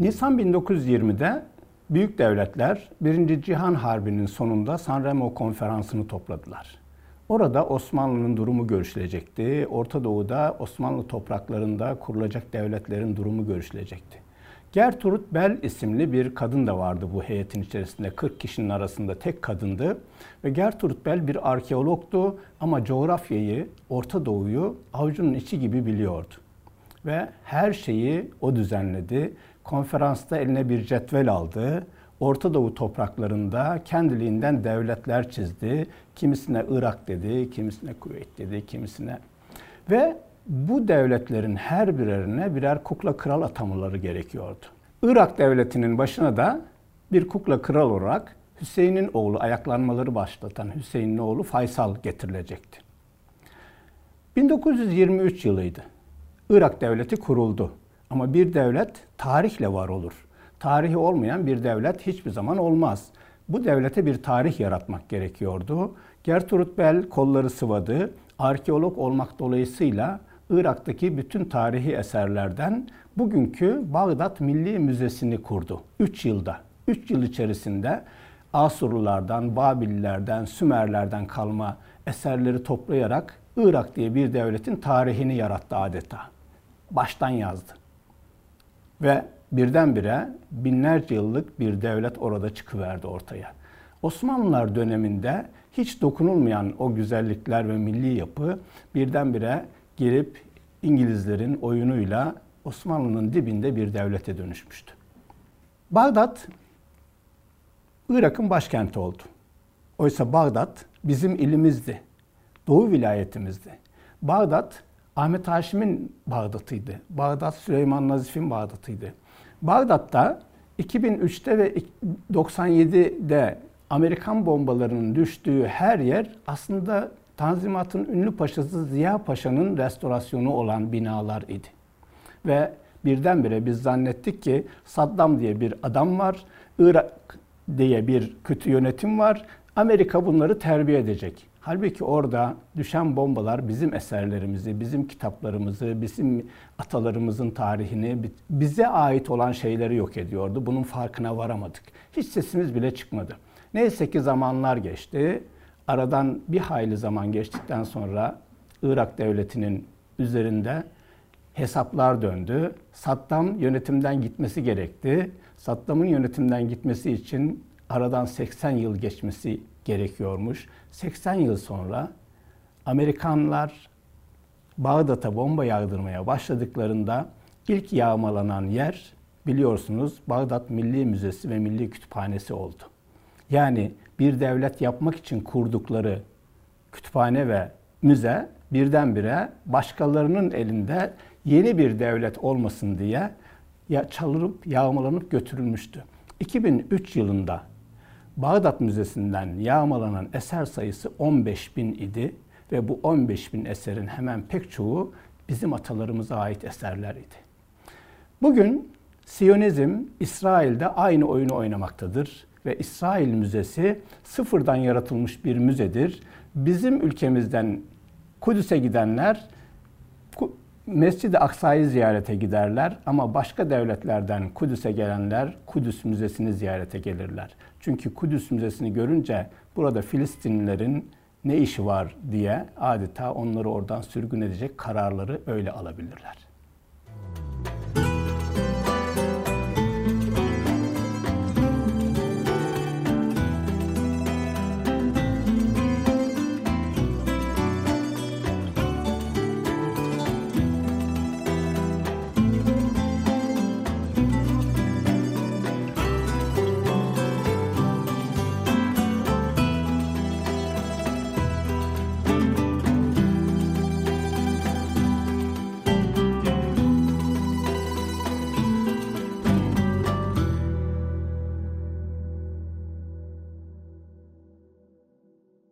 Nisan 1920'de büyük devletler 1. Cihan Harbi'nin sonunda Sanremo konferansını topladılar. Orada Osmanlı'nın durumu görüşülecekti. Orta Doğu'da Osmanlı topraklarında kurulacak devletlerin durumu görüşülecekti. Gertrud Bell isimli bir kadın da vardı bu heyetin içerisinde. 40 kişinin arasında tek kadındı. Ve Gertrud Bell bir arkeologtu ama coğrafyayı, Orta Doğu'yu avucunun içi gibi biliyordu. Ve her şeyi o düzenledi. Konferansta eline bir cetvel aldı. Orta Doğu topraklarında kendiliğinden devletler çizdi. Kimisine Irak dedi, kimisine Kuveyt dedi, kimisine. Ve bu devletlerin her birerine birer kukla kral atamaları gerekiyordu. Irak devletinin başına da bir kukla kral olarak Hüseyin'in oğlu, ayaklanmaları başlatan Hüseyin'in oğlu Faysal getirilecekti. 1923 yılıydı. Irak devleti kuruldu. Ama bir devlet tarihle var olur. Tarihi olmayan bir devlet hiçbir zaman olmaz. Bu devlete bir tarih yaratmak gerekiyordu. Gertrud Bell kolları sıvadı. Arkeolog olmak dolayısıyla Irak'taki bütün tarihi eserlerden bugünkü Bağdat Milli Müzesi'ni kurdu. 3 yılda. 3 yıl içerisinde Asurlulardan, Babillilerden, Sümerlerden kalma eserleri toplayarak Irak diye bir devletin tarihini yarattı adeta. Baştan yazdı. Ve birdenbire binlerce yıllık bir devlet orada çıkıverdi ortaya. Osmanlılar döneminde hiç dokunulmayan o güzellikler ve milli yapı birdenbire gelip İngilizlerin oyunuyla Osmanlı'nın dibinde bir devlete dönüşmüştü. Bağdat Irak'ın başkenti oldu. Oysa Bağdat bizim ilimizdi. Doğu vilayetimizdi. Bağdat Ahmet Haşim'in Bağdat'ıydı. Bağdat Süleyman Nazif'in Bağdat'ıydı. Bağdat'ta 2003'te ve 97'de Amerikan bombalarının düştüğü her yer aslında Tanzimat'ın ünlü paşası Ziya Paşa'nın restorasyonu olan binalar idi. Ve birdenbire biz zannettik ki Saddam diye bir adam var, Irak diye bir kötü yönetim var, Amerika bunları terbiye edecek. Halbuki orada düşen bombalar bizim eserlerimizi, bizim kitaplarımızı, bizim atalarımızın tarihini, bize ait olan şeyleri yok ediyordu. Bunun farkına varamadık. Hiç sesimiz bile çıkmadı. Neyse ki zamanlar geçti. Aradan bir hayli zaman geçtikten sonra Irak devletinin üzerinde hesaplar döndü. Saddam yönetimden gitmesi gerekti. Saddam'ın yönetimden gitmesi için aradan 80 yıl geçmesi gerekiyormuş. 80 yıl sonra Amerikanlar Bağdat'a bomba yağdırmaya başladıklarında ilk yağmalanan yer biliyorsunuz Bağdat Milli Müzesi ve Milli Kütüphanesi oldu. Yani bir devlet yapmak için kurdukları kütüphane ve müze birdenbire başkalarının elinde yeni bir devlet olmasın diye ya çalınıp yağmalanıp götürülmüştü. 2003 yılında Bağdat Müzesi'nden yağmalanan eser sayısı 15 bin idi ve bu 15 bin eserin hemen pek çoğu bizim atalarımıza ait eserler idi. Bugün Siyonizm İsrail'de aynı oyunu oynamaktadır ve İsrail Müzesi sıfırdan yaratılmış bir müzedir. Bizim ülkemizden Kudüs'e gidenler Mescid-i Aksa'yı ziyarete giderler ama başka devletlerden Kudüs'e gelenler Kudüs Müzesi'ni ziyarete gelirler. Çünkü Kudüs Müzesi'ni görünce burada Filistinlilerin ne işi var diye adeta onları oradan sürgün edecek kararları öyle alabilirler.